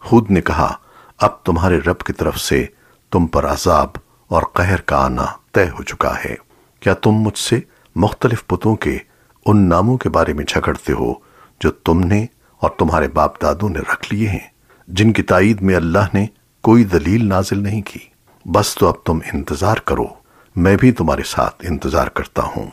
خود نے کہا، اب تمہارے رب کی طرف سے تم پر عذاب اور قہر کا آنا طے ہو چکا ہے۔ کیا تم مجھ سے مختلف پتوں کے ان ناموں کے بارے میں جھگڑتے ہو جو تم نے اور تمہارے باپ دادوں نے رکھ لیے ہیں، جن کی تائید میں اللہ نے کوئی دلیل نازل نہیں کی؟ بس تو اب تم انتظار کرو، میں بھی تمہارے ساتھ انتظار کرتا ہوں۔